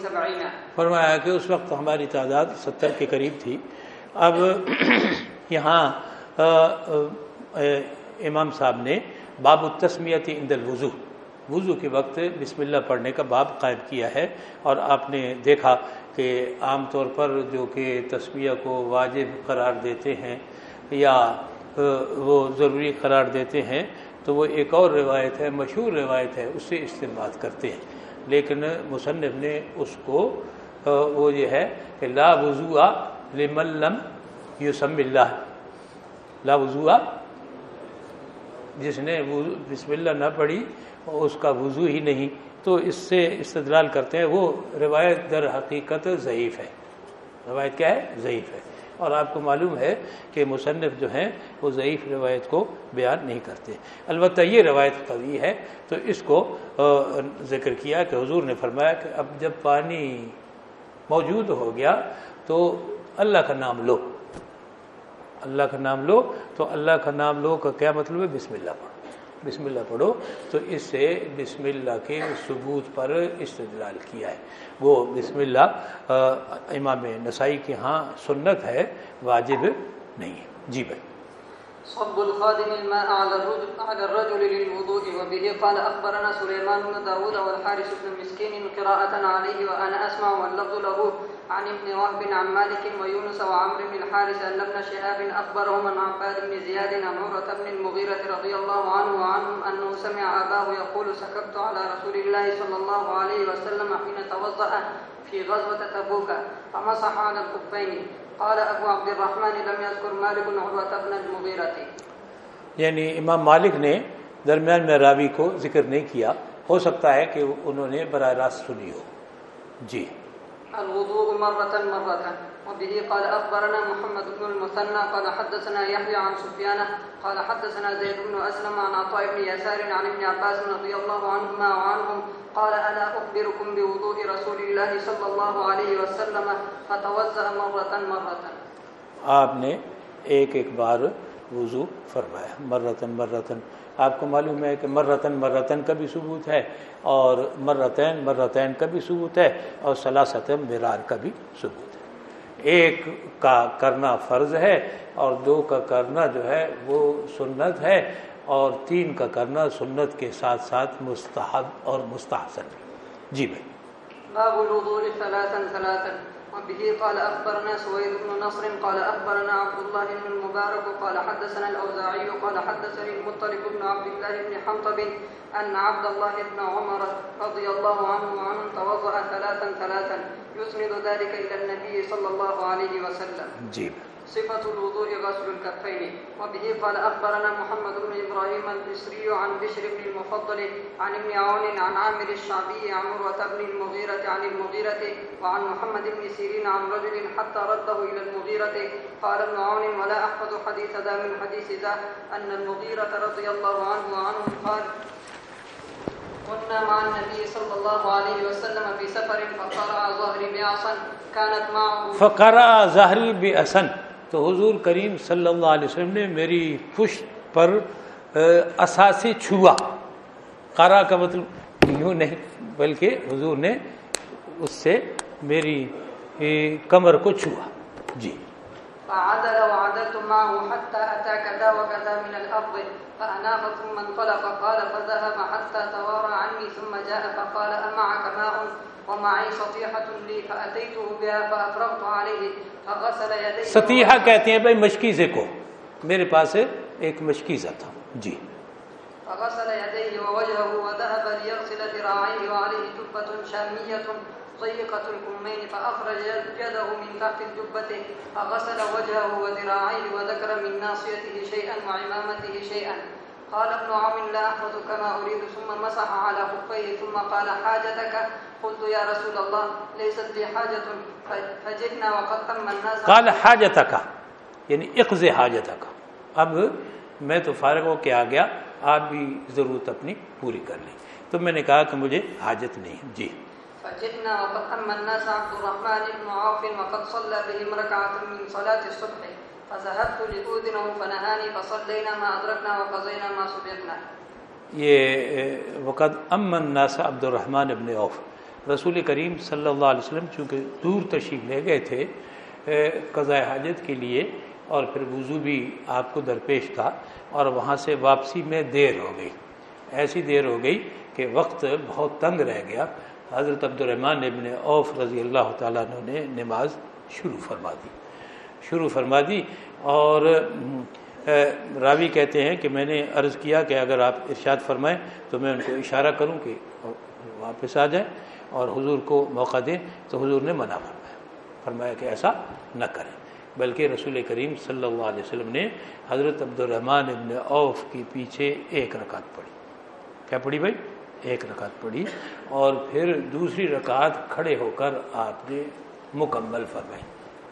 Speaker 2: فرمایا کہ اس وقت ہماری تعداد ستر کے قریب تھی۔ اب یہاں امام صاحب نے باب التسمیت عند الوضو، وضو کے وقت بسم اللہ پڑھنے کا باب قائم کیا ہے۔ اور آپ نے دیکھا کہ عام طور پر جو کہ تصویہ کو واجب قرار دیتے ہیں یا وہ ضروری قرار دیتے ہیں، تو وہ ایک اور روایت ہے، مشہور روایت ہے، اس سے استعمال کرتے ہیں۔ لیکن مصنف نے اس کو وہ یہ ہے کہ لا وضو لملم یوسم اللہ۔ لا وضو جس نے بسم اللہ نہ پڑھی، اس کا وضو ہی نہیں۔ تو اس سے استدلال کرتے ہیں، وہ روایت در حقیقت ضعیف ہے۔ روایت کیا ہے؟ ضعیف ہے۔ اور آپ کو معلوم ہے کہ مصنف جو ہیں وہ ضعیف روایت کو بیان نہیں کرتے۔ البتہ یہ روایت قوی ہے، تو اس کو ذکر کیا کہ حضور نے فرمایا کہ اب جب پانی موجود ہو گیا تو اللہ کا نام لو۔ اللہ کا نام لو، تو اللہ کا نام لو کا کیا مطلب ہے؟ بسم اللہ پڑھو۔ بسم اللہ پڑھو تو اس سے بسم اللہ کے ثبوت پر استدلال کیا ہے۔ وہ بسم اللہ امام نسائی کے ہاں سنت ہے واجب نہیں ہے۔ جی بھائی۔
Speaker 3: صب الخادم الماء على الرجل, على الرجل للوضوء وبه قال أخبرنا سليمان بن داود والحارس بن مسكين قراءة عليه وأنا أسمع واللفظ له عن ابن وهب عن مالك ويونس وعمر بن الحارس أن ابن شهاب أخبرهم عن عباد بن زياد عن عمرة بن المغيرة رضي الله عنه وعنهم أنه سمع أباه يقول سكبت على رسول الله صلى الله عليه وسلم حين توضأ في غزوة تبوك فمسح على الخفين قال ابو عبد الرحمن لم يذكر مالك عروة بن المغيرة.
Speaker 2: یعنی امام مالک نے درمیان میں راوی کو ذکر نہیں کیا، ہو سکتا ہے کہ انہوں نے براہ راست سنی ہو۔ جی۔
Speaker 3: الوضوء مرة مرة. وبه قال أخبرنا محمد بن المثنى، قال حدثنا يحيى عن سفيان قال حدثنا زيد بن أسلم عن عطاء بن يسار عن ابن عباس رضي الله عنهما وعنهم، قال ألا أخبركم بوضوء رسول الله صلى الله عليه وسلم؟ فتوزأ مرة مرة.
Speaker 2: آپ نے ایک ایک بار وضو فرمایا، مرتن مرتن۔ آپ کو معلوم ہے کہ مرتن مرتن کا بھی ثبوت ہے اور مرتین مرتین کا بھی ثبوت ہے اور سلاست مرار کا بھی ثبوت ہے۔ ایک کا کرنا فرض ہے اور دو کا کرنا جو ہے وہ سنت ہے اور تین کا کرنا سنت کے ساتھ ساتھ مستحب اور مستحسن۔ جی بھائی۔
Speaker 3: وبه قال أخبرنا سويد بن نصر قال أخبرنا عبد الله بن المبارك قال حدثنا الأوزاعي قال حدثني المطلب بن عبد الله بن حنطب أن عبد الله بن عمر رضي الله عنه وعنه توضأ ثلاثا ثلاثا يسند ذلك إلى النبي صلى الله عليه وسلم.
Speaker 2: جيب
Speaker 3: صفة الوضوء غسل الكفين. وبه قال أخبرنا محمد بن إبراهيم البصري عن بشر بن المفضل عن ابن عون عن عامر الشعبي عن مروة بن المغيرة عن المغيرة وعن محمد بن سيرين عن رجل حتى رده إلى المغيرة. قال ابن عون ولا أحفظ حديث ذا من حديث ذا أن المغيرة رضي الله عنه وعنه قال كنا مع النبي صلى الله عليه وسلم في سفر فقرأ ظهري بعصا. كانت معه
Speaker 2: فقرأ ظهري بعصا. تو حضور کریم صلی اللہ علیہ وسلم نے میری پشت پر اثاثے چھوا۔ قرا کا مطلب یوں نہیں، بلکہ حضور نے اس سے میری کمر کو چھوا۔ جی۔
Speaker 3: فعدل وعدلت معه حتى أتى كذا وكذا من الأرض ثم انطلق، قال فذهب حتى توارى عني ثم جاء فقال أمعك ماء؟ ومعي صفيحة لي فأتيته بها فأفرغت عليه فغسل يديه.
Speaker 2: ستیحہ کہتے ہیں بھائی مشکیزے کو میرے پاس ایک مشکیزہ تھا۔ جی۔
Speaker 3: فغسل يديه ووجهه وذهب ليغسل ذراعيه وعليه جبة شامية ضيقة الكمين فأخرج يده من تحت الجبة فغسل وجهه وذراعيه وذكر من ناصيته شيئا وعمامته شيئا. قال ابن عم لا أحفظ كما أريد. ثم مسح على خفيه ثم قال حاجتك قلت يا رسول الله ليست لي حاجة فجئنا وقد تم الناس.
Speaker 2: قال حاجتك یعنی اقض حاجتك. اب میں تو فارغ ہو کے آ گیا آپ بھی ضرورت اپنی پوری کر لیں۔ تو میں نے کہا کہ مجھے حاجت نہیں جی۔
Speaker 3: فجئنا وقد تم الناس عبد الرحمن بن عوف وقد صلى بهم ركعة من صلاة الصبح فذهبت لأذنه فنهاني فصلينا ما أدركنا وقضينا ما سبقنا.
Speaker 2: یہ وقت امن ناسا عبد الرحمن ابن عوف۔ رسول کریم صلی اللہ علیہ وسلم چونکہ دور تشریف لے گئے تھے قضاء حاجت کے لیے، اور پھر وضو بھی آپ کو درپیش تھا، اور وہاں سے واپسی میں دیر ہو گئی۔ ایسی دیر ہو گئی کہ وقت بہت تنگ رہ گیا۔ حضرت عبد الرحمٰن ابن اوف رضی اللہ تعالیٰ عنہ نے نماز شروع فرما دی۔ شروع فرما دی، اور راوی کہتے ہیں کہ میں نے عرض کیا کہ اگر آپ ارشاد فرمائیں تو میں ان کو اشارہ کروں کہ واپس آ جائیں۔ اور حضور کو موقع دیں تو حضور نے منع فرمایا۔ فرمایا کہ ایسا نہ کریں۔ بلکہ رسول کریم صلی اللہ علیہ وسلم نے حضرت عبد الرحمٰن ابن اوف کی پیچھے ایک رکعت پڑھی۔ کیا پڑھی بھائی؟ ایک رکعت پڑھی۔ اور پھر دوسری رکعت کھڑے ہو کر آپ نے مکمل فرمائی۔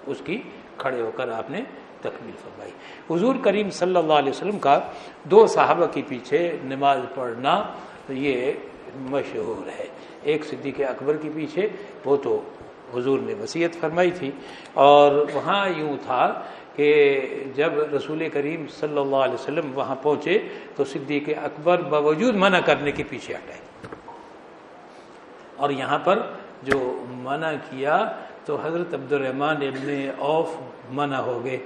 Speaker 2: اس کی کھڑے ہو کر آپ نے تکمیل فرمائی۔ حضور کریم صلی اللہ علیہ وسلم کا دو صحابہ کے پیچھے نماز پڑھنا یہ مشہور ہے۔ ایک صدیق اکبر کے پیچھے، وہ تو حضور نے وصیت فرمائی تھی۔ اور وہاں یوں تھا کہ جب رسول کریم صلی اللہ علیہ وسلم وہاں پہنچے تو صدیق اکبر باوجود منع کرنے کے پیچھے ہٹائے اور یہاں پر جو منع کیا تو حضرت عبد الرحمٰن ابن اوف منع ہو گئے۔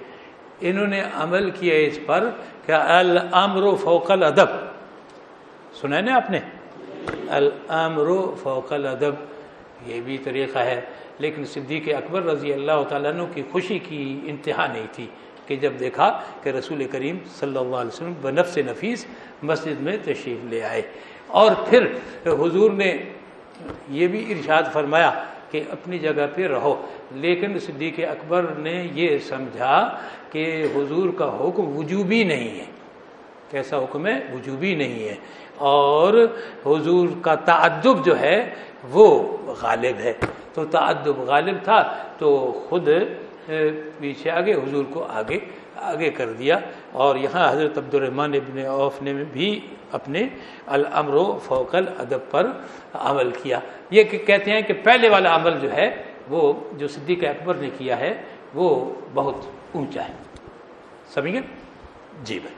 Speaker 2: انہوں نے عمل کیا اس پر کہ الامر فوق الادب۔ سنا نا آپ نے؟ الامر فوق الادب، یہ بھی طریقہ ہے۔ لیکن صدیق اکبر رضی اللہ تعالیٰ عنہ کی خوشی کی انتہا نہیں تھی کہ جب دیکھا کہ رسول کریم صلی اللہ علیہ وسلم بنفس نفیس مسجد میں تشریف لے آئے۔ اور پھر حضور نے یہ بھی ارشاد فرمایا کہ اپنی جگہ پہ رہو۔ لیکن صدیق اکبر نے یہ سمجھا کہ حضور کا حکم وجوبی نہیں ہے۔ کیسا حکم ہے؟ وجوبی نہیں ہے۔ اور حضور کا تعدب جو ہے وہ غالب ہے۔ تو تعدب غالب تھا تو خود پیچھے آگے، حضور کو آگے آگے کر دیا۔ اور یہاں حضرت عبد الرحمٰن ابن اوف نے بھی اپنے الامر و فوق الادب پر عمل کیا۔ یہ کہ کہتے ہیں کہ پہلے والا عمل جو ہے، وہ جو صدیق اکبر نے کیا ہے، وہ بہت اونچا ہے۔ سمجھ گئے جی بھائی۔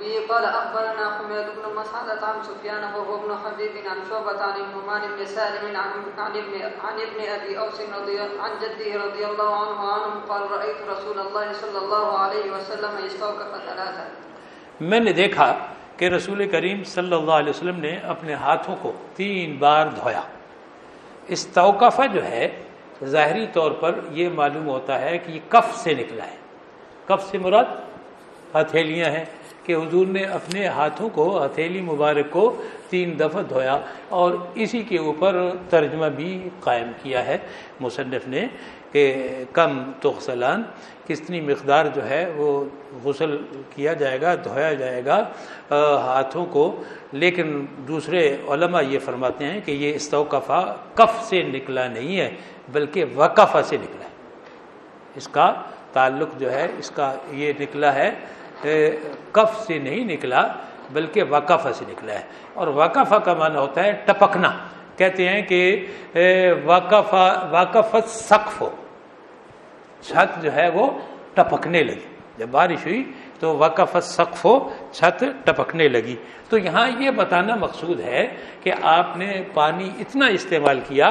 Speaker 3: كم قال أخبرنا حميد بن مسعدة عن سفيان وهو ابن حبيب عن شعبة عن النعمان بن سالم عن عن ابن عن ابن أبي أوس رضي عن جده رضي الله عنه عنه قال رأيت رسول الله صلى الله عليه وسلم استوقف ثلاثا
Speaker 2: میں نے دیکھا کہ رسول کریم صلی اللہ علیہ وسلم نے اپنے ہاتھوں کو تین بار دھویا۔ استوقفہ جو ہے، ظاہری طور پر یہ معلوم ہوتا ہے کہ یہ کف سے نکلا ہے۔ کف سے مراد ہتھیلیاں ہیں۔ کہ حضور نے اپنے ہاتھوں کو، ہتھیلی مبارک کو تین دفعہ دھویا اور اسی کے اوپر ترجمہ بھی قائم کیا ہے۔ مصنف نے کہ کم تخصلان کتنی مقدار جو ہے وہ غسل کیا جائے گا، دھویا جائے گا ہاتھوں کو۔ لیکن دوسرے علماء یہ فرماتے ہیں کہ یہ استوقفہ کف سے نکلا نہیں ہے، بلکہ وقفہ سے نکلا ہے۔ اس کا تعلق جو ہے، اس کا یہ نکلا ہے کف سے نہیں نکلا، بلکہ وقفہ سے نکلا ہے۔ اور وقفہ کا معنی ہوتا ہے ٹپکنا۔ کہتے ہیں کہ واقفہ واقفت سقف ہو۔ چھت جو ہے وہ ٹپکنے لگی۔ جب بارش ہوئی تو وقف سقف ہو، چھت ٹپکنے لگی۔ تو یہاں یہ بتانا مقصود ہے کہ آپ نے پانی اتنا استعمال کیا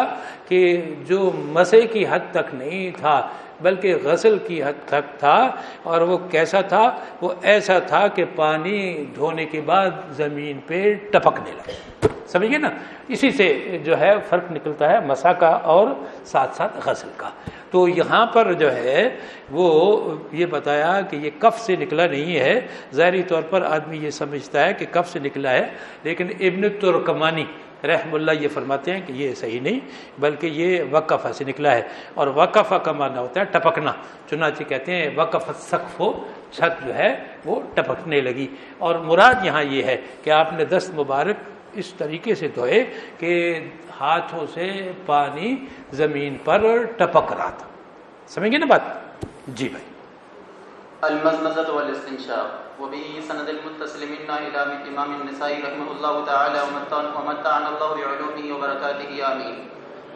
Speaker 2: کہ جو مسے کی حد تک نہیں تھا بلکہ غسل کی حد تک تھا اور وہ کیسا تھا؟ وہ ایسا تھا کہ پانی دھونے کے بعد زمین پہ ٹپکنے لگا۔ سمجھیے نا؟ اسی سے جو ہے فرق نکلتا ہے مسا کا اور ساتھ ساتھ غسل کا۔ تو یہاں پر جو ہے وہ یہ بتایا کہ یہ کف سے نکلا نہیں ہے۔ ظاہری طور پر آدمی یہ سمجھتا ہے کہ کف سے نکلا ہے، لیکن ابن ترکمانی رحم اللہ یہ فرماتے ہیں کہ یہ صحیح نہیں، بلکہ یہ وقفہ سے نکلا ہے۔ اور وقفہ کا معنی ہوتا ہے ٹپکنا۔ چنانچہ کہتے ہیں وقف سقف ہو، چھت جو ہے وہ ٹپکنے لگی۔ اور مراد یہاں یہ ہے کہ آپ نے دست مبارک اس طریقے سے دھوئے کہ ہاتھوں سے پانی زمین پر ٹپک رہا تھا۔ سمجھ گے نا بات؟ جی بھائی۔
Speaker 4: المزمزة والاستنشاق وبه سند المتصل منا إلى إمام النسائي رحمه الله تعالى ومتعنا الله بعلومه وبركاته آمين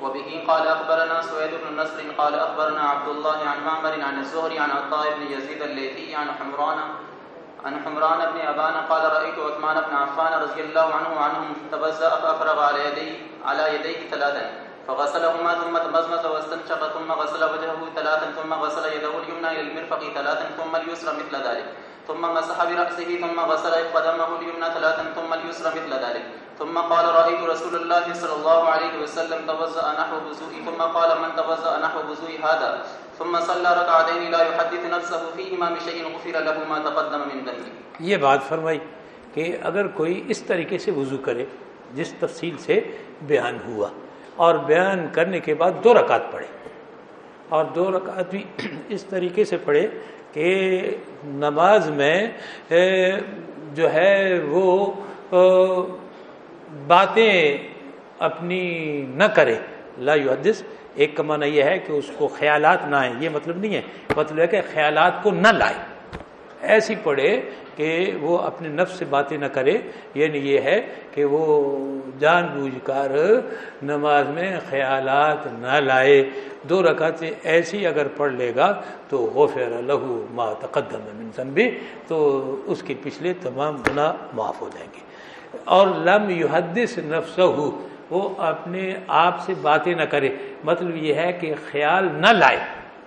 Speaker 4: وبه قال أخبرنا سويد بن نصر قال أخبرنا عبد الله عن معمر عن الزهري عن عطاء بن يزيد الليثي عن حمران عن حمران بن أبان قال رأيت عثمان بن عفان رضي الله عنه عنهم تبزأ فأفرغ على يديه على يديه ثلاثا. فغسلهما ثم تمزمز واستنشق ثم غسل وجهه ثلاثا ثم غسل يده اليمنى إلى المرفق ثلاثا ثم اليسرى مثل ذلك. ثم مسح برأسه، ثم غسل قدمه اليمنى ثلاثا، ثم اليسرى مثل ذلك. ثم قال رأيت رسول الله صلى الله عليه وسلم توضأ نحو وضوئي ثم قال من توضأ نحو وضوئي هذا؟ ثم صلى ركعتين لا يحدث نفسه فيهما بشيء غفر له ما تقدم من ذنبه
Speaker 2: یہ بات فرمائی کہ اگر کوئی اس طریقے سے وضو کرے، جس تفصیل سے بیان ہوا، اور بیان کرنے کے بعد دو رکعت پڑھے، اور دو رکعت بھی [clears throat] اس طریقے سے پڑھے کہ نماز میں جو ہے وہ باتیں اپنی نہ کرے۔ لا یحدث، ایک کا معنی یہ ہے کہ اس کو خیالات نہ آئیں۔ یہ مطلب نہیں ہے۔ مطلب ہے کہ خیالات کو نہ لائے۔ ایسی پڑھے کہ وہ اپنے نفس سے باتیں نہ کرے۔ یعنی یہ ہے کہ وہ جان بوجھ کر نماز میں خیالات نہ لائے۔ دو رکعتیں ایسی اگر پڑھ لے گا تو غفر لہو ما تقدم من ذنبی تو اس کے پچھلے تمام گناہ معاف ہو جائیں گے۔ اور لم یحدث نفسہ وہ اپنے آپ سے باتیں نہ کرے۔ مطلب یہ ہے کہ خیال نہ لائے۔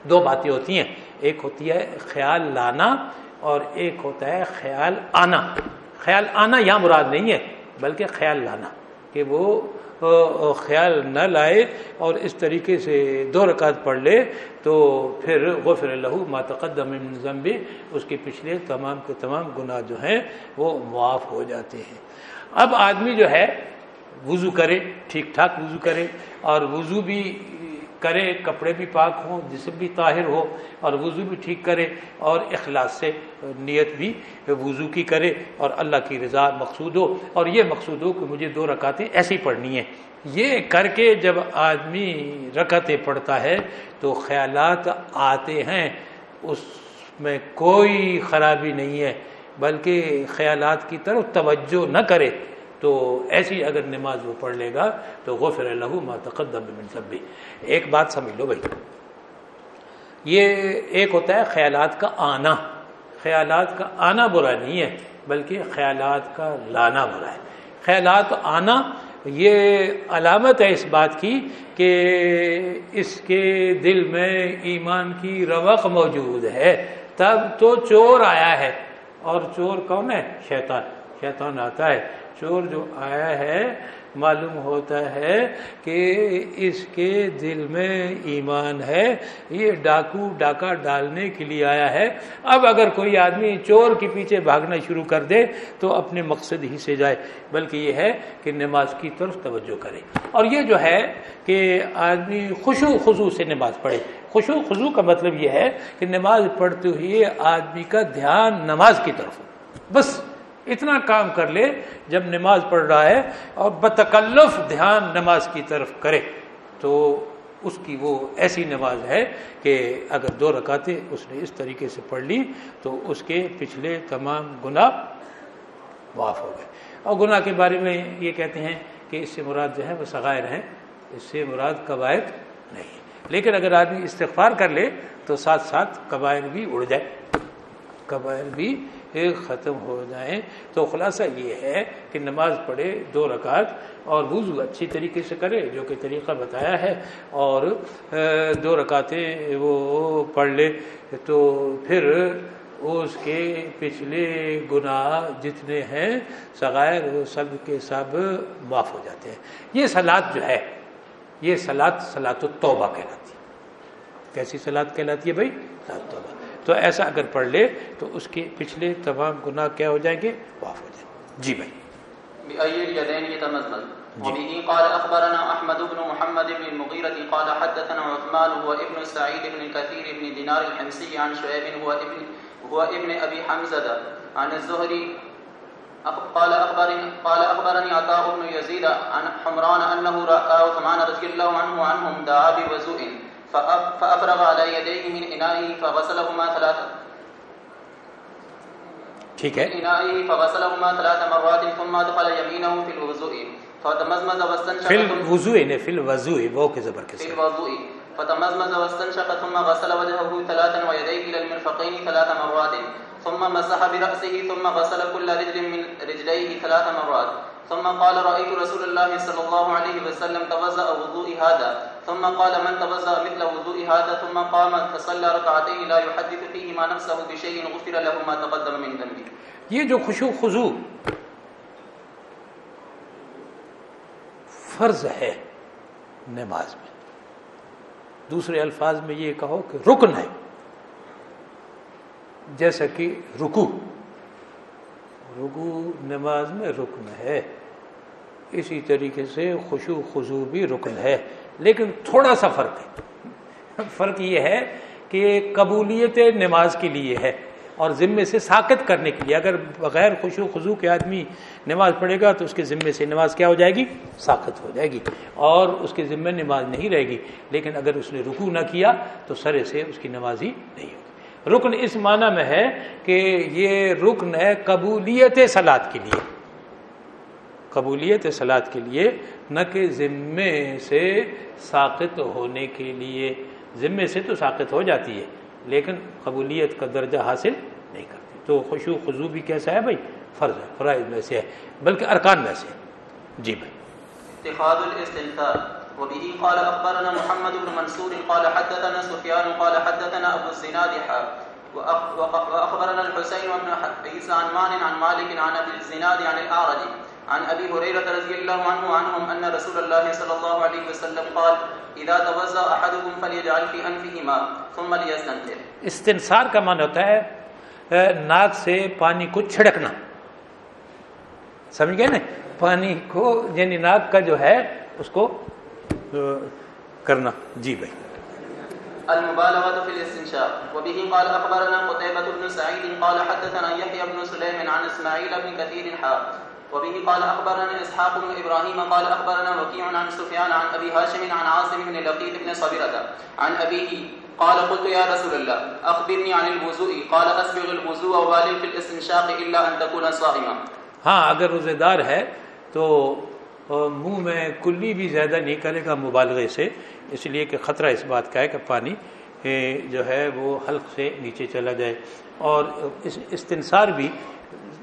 Speaker 2: دو باتیں ہوتی ہیں۔ ایک ہوتی ہے خیال لانا اور ایک ہوتا ہے خیال آنا۔ خیال آنا یہاں مراد نہیں ہے، بلکہ خیال لانا کہ وہ خیال نہ لائے اور اس طریقے سے دو رکعت پڑھ لے تو پھر غفر اللہ ما تقدم من ذنبی اس کے پچھلے تمام کے تمام گناہ جو ہیں وہ معاف ہو جاتے ہیں۔ اب آدمی جو ہے، وضو کرے، ٹھیک ٹھاک وضو کرے اور وضو بھی کرے، کپڑے بھی پاک ہوں، جسم بھی طاہر ہو اور وضو بھی ٹھیک کرے اور اخلاص سے نیت بھی وضو کی کرے اور اللہ کی رضا مقصود ہو اور یہ مقصود ہو کہ مجھے دو رکعتیں ایسی پڑھنی ہیں۔ یہ کر کے جب آدمی رکعتیں پڑھتا ہے تو خیالات آتے ہیں، اس میں کوئی خرابی نہیں ہے، بلکہ خیالات کی طرف توجہ نہ کرے۔ تو ایسی اگر نماز وہ پڑھ لے گا تو غفر اللہ ما تقدم من ذنبی۔ ایک بات سمجھ لو بھائی۔ یہ ایک ہوتا ہے خیالات کا آنا۔ خیالات کا آنا برا نہیں ہے، بلکہ خیالات کا لانا برا ہے۔ خیالات آنا، یہ علامت ہے اس بات کی کہ اس کے دل میں ایمان کی روق موجود ہے۔ تب تو چور آیا ہے۔ اور چور کون ہے؟ شیطان۔ شیطان آتا ہے۔ چور جو آیا ہے، معلوم ہوتا ہے کہ اس کے دل میں ایمان ہے۔ یہ ڈاکو، ڈاکہ ڈالنے کے لیے آیا ہے۔ اب اگر کوئی آدمی چور کے پیچھے بھاگنا شروع کر دے تو اپنے مقصد ہی سے جائے، بلکہ یہ ہے کہ نماز کی طرف توجہ کرے۔ اور یہ جو ہے کہ آدمی خوشو خضو سے نماز پڑھے۔ خوشو خضو کا مطلب یہ ہے کہ نماز پڑھتے ہوئے آدمی کا دھیان نماز کی طرف بس۔ اتنا کام کر لے جب نماز پڑھ رہا ہے اور بتکلف دھیان نماز کی طرف کرے تو اس کی وہ ایسی نماز ہے کہ اگر دو رکعتیں اس نے اس طریقے سے پڑھ لی تو اس کے پچھلے تمام گناہ معاف ہو گئے۔ اور گناہ کے بارے میں یہ کہتے ہیں کہ اس سے مراد جو ہے وہ صغائر ہیں، اس سے مراد قواعد نہیں۔ لیکن اگر آدمی استغفار کر لے تو ساتھ ساتھ قبائل بھی اڑ جائے۔ قبائل بھی ختم ہو جائیں۔ تو خلاصہ یہ ہے کہ نماز پڑھے دو رکعت اور وضو اچھی طریقے سے کرے، جو کہ طریقہ بتایا ہے، اور دو رکعتیں وہ پڑھ لے۔ تو پھر اس کے پچھلے گناہ جتنے ہیں سغائر سب کے سب معاف ہو جاتے ہیں۔ یہ سلاد جو ہے، یہ سلاد سلاد و توبہ کہلاتی ہے۔ کیسی سلاد کہلاتی ہے بھائی؟ سلاد توبہ تو ایسا اگر پڑھ لے تو اس کے پچھلے تمام گناہ کیا ہو جائیں گے؟ معاف ہو جائیں جی بھائی۔
Speaker 4: وبه قال أخبرنا أحمد بن محمد بن المغيرة قال حدثنا عثمان هو ابن سعيد بن كثير بن دينار الحمصي عن شعيب هو ابن هو ابن أبي حمزة عن الزهري قال أخبرني قال أخبرني عطاء بن يزيد عن حمران أنه رأى عثمان رضي الله عنه عنهم دعا بوضوء۔ فأفرغ على يديه من إنائه فغسلهما ثلاثة.
Speaker 2: ٹھیک ہے؟
Speaker 4: إنائه فغسلهما ثلاث مرات ثم أدخل يمينه في الوضوء. فتمزمز واستنشق
Speaker 2: فی الوضوء نے فی الوضوء وہ کے زبر کے
Speaker 4: في الوضوء. فتمزمز واستنشق ثم غسل وجهه ثلاثا ويديه إلى المرفقين ثلاث مرات. ثم مسح برأسه ثم غسل كل رجل من رجليه ثلاث مرات. ثم قال رأيت رسول الله صلى الله عليه وسلم توزأ وضوء هذا. ثم قال من توضأ مثل وضوء هذا ثم قام فصلى ركعتين لا يحدث فيهما نفسه بشيء غفر له ما تقدم من ذنبه.
Speaker 2: یہ جو خشوع خضو فرض ہے نماز میں، دوسرے الفاظ میں یہ کہو کہ رکن ہے، جیسا کہ رکو رکو نماز میں رکن ہے، اسی طریقے سے خوشو خضو بھی رکن ہے۔ لیکن تھوڑا سا فرق ہے۔ فرق یہ ہے کہ قبولیت نماز کے لیے ہے اور ذمے سے ساکت کرنے کے لیے۔ اگر بغیر خوشو خضو کے آدمی نماز پڑھے گا تو اس کے ذمے سے نماز کیا ہو جائے گی؟ ساکت ہو جائے گی۔ اور اس کے ذمے نماز نہیں رہے گی۔ لیکن اگر اس نے رکو نہ کیا تو سرے سے اس کی نماز ہی نہیں ہوگی۔ رکن اس معنی میں ہے کہ یہ رکن ہے قبولیت سلاد کے لیے۔ قبولیت سلاد کے لیے، نہ کہ ذمے سے ساقت ہونے کے لیے۔ ذمے سے تو ساقت ہو جاتی ہے، لیکن قبولیت کا درجہ حاصل نہیں کرتی۔ تو خوشو خضو بھی کیسا ہے بھائی؟ فرض ہے، فرائض میں سے ہے، بلکہ ارکان میں سے جی بھائی۔
Speaker 4: اتخاذ الاستنثار۔ وبه قال اخبرنا محمد بن منصور قال حدثنا سفيان قال حدثنا ابو الزناد واخبرنا الحسين بن عيسى عن مان عن مالك عن ابي الزناد عن الاعرج عن ابي هريره رضي الله عنه عنهم ان رسول الله صلى الله عليه وسلم قال اذا توضا احدكم فليجعل في انفه ماء ثم ليستنثر
Speaker 2: استنصار کا معنی ہوتا ہے ناک سے پانی کو چھڑکنا۔ سمجھ گئے نا؟ پانی کو یعنی ناک کا جو ہے اس کو کرنا۔ جی بھائی۔
Speaker 4: المبالغة في الاستنشاق۔ وبه قال أخبرنا قتيبة بن سعيد قال حدثنا يحيى بن سليم عن إسماعيل بن كثير وبه قال أخبرنا إسحاق بن إبراهيم قال أخبرنا وكيع عن سفيان عن أبي هاشم عن عاصم بن لقيط بن صبرة عن أبيه قال قلت يا رسول الله، أخبرني عن الوضوء. قال، أسبغ الوضوء وبالغ في الاستنشاق إلا أن تكون صائما
Speaker 2: ہاں اگر روزے دار ہے تو منہ میں کلی بھی زیادہ نہیں کرے گا مبالغے سے، اس لیے کہ خطرہ اس بات کا ہے کہ پانی جو ہے وہ حلق سے نیچے چلا جائے۔ اور اس استنصار بھی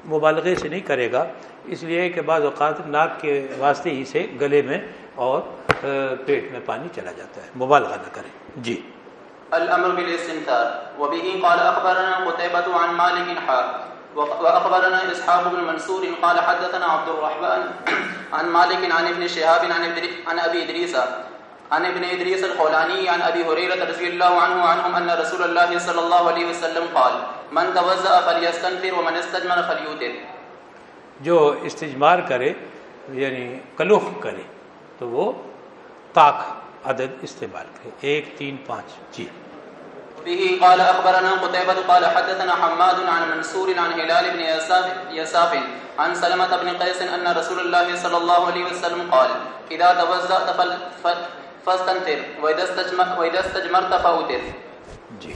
Speaker 2: مبالغے سے نہیں کرے گا۔ اس لیے کہ بعض اوقات ناک کے واسطے ہی سے گلے میں اور پیٹ میں پانی چلا جاتا ہے۔ مبالغہ نہ کرے جی۔
Speaker 4: الامر بالاستنثار وبه قال اخبرنا قتيبة عن مالك حا واخبرنا اسحاق بن منصور قال حدثنا عبد الرحمن عن مالك عن ابن شهاب عن عن ابي ادريس عن ابن ادريس الخولاني عن ابي هريره رضي الله عنه عنهم ان رسول الله صلى الله عليه وسلم قال من توضا فليستنثر ومن استجمر فليوتر
Speaker 2: جو استجمار کرے یعنی کلوخ کرے تو وہ طاق عدد استعمال کرے. ایک تین پانچ جی۔
Speaker 4: به قال اخبرنا قتيبة قال حدثنا حماد عن منصور عن هلال بن يساف عن سلمة بن قيس ان رسول الله صلى الله عليه وسلم قال اذا توضأت فاستنثر واذا استجمرت فاوتر.
Speaker 2: جی.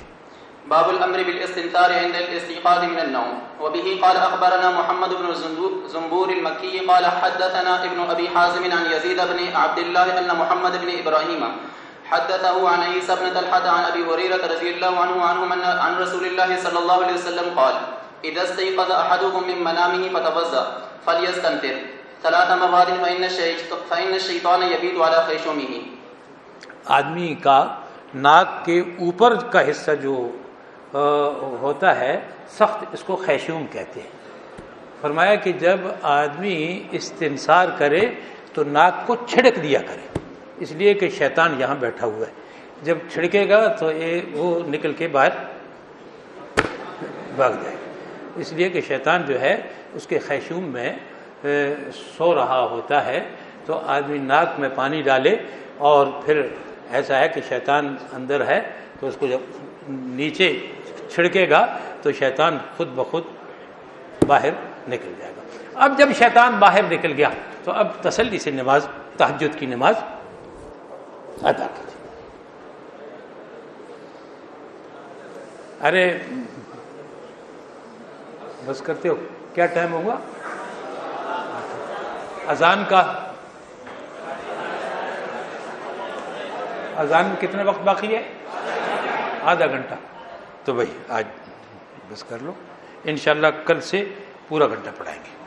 Speaker 4: باب الامر بالاستنثار عند الاستيقاظ من النوم. وبه قال اخبرنا محمد بن زنبور المكي قال حدثنا ابن ابي حازم عن يزيد بن عبد الله ان محمد بن ابراهيم حدثه عن عيسى بن طلحه عن ابي هريره رضي الله عنه عنهم ان عن رسول الله صلى الله عليه وسلم قال اذا استيقظ احدكم من منامه فتوضا فليستنثر. ثلاث فان فان الشيطان يبيت على خيشومه.
Speaker 2: آدمی کا ناک کے اوپر کا حصہ جو ہوتا ہے، سخت اس کو خیشوم کہتے ہیں۔ فرمایا کہ جب آدمی استنصار کرے تو ناک کو چھڑک دیا کرے۔ اس لیے کہ شیطان یہاں بیٹھا ہوا ہے۔ جب چھڑکے گا تو یہ وہ نکل کے باہر بھاگ جائے۔ اس لیے کہ شیطان جو ہے، اس کے خیشوم میں سو رہا ہوتا ہے۔ تو آدمی ناک میں پانی ڈالے اور پھر ایسا ہے کہ شیطان اندر ہے تو اس کو جب نیچے چھڑکے گا تو شیطان خود بخود باہر نکل جائے گا۔ اب جب شیطان باہر نکل گیا تو اب تسلی سے نماز تحجد کی نماز ادا کیجیے ارے، بس کرتے ہو، کیا ٹائم ہوگا؟ اذان کا اذان میں کتنے وقت باقی ہے؟ آدھا گھنٹہ۔ تو بھائی، آج بس کر لو۔ انشاءاللہ کل سے پورا گھنٹہ پڑھائیں گے۔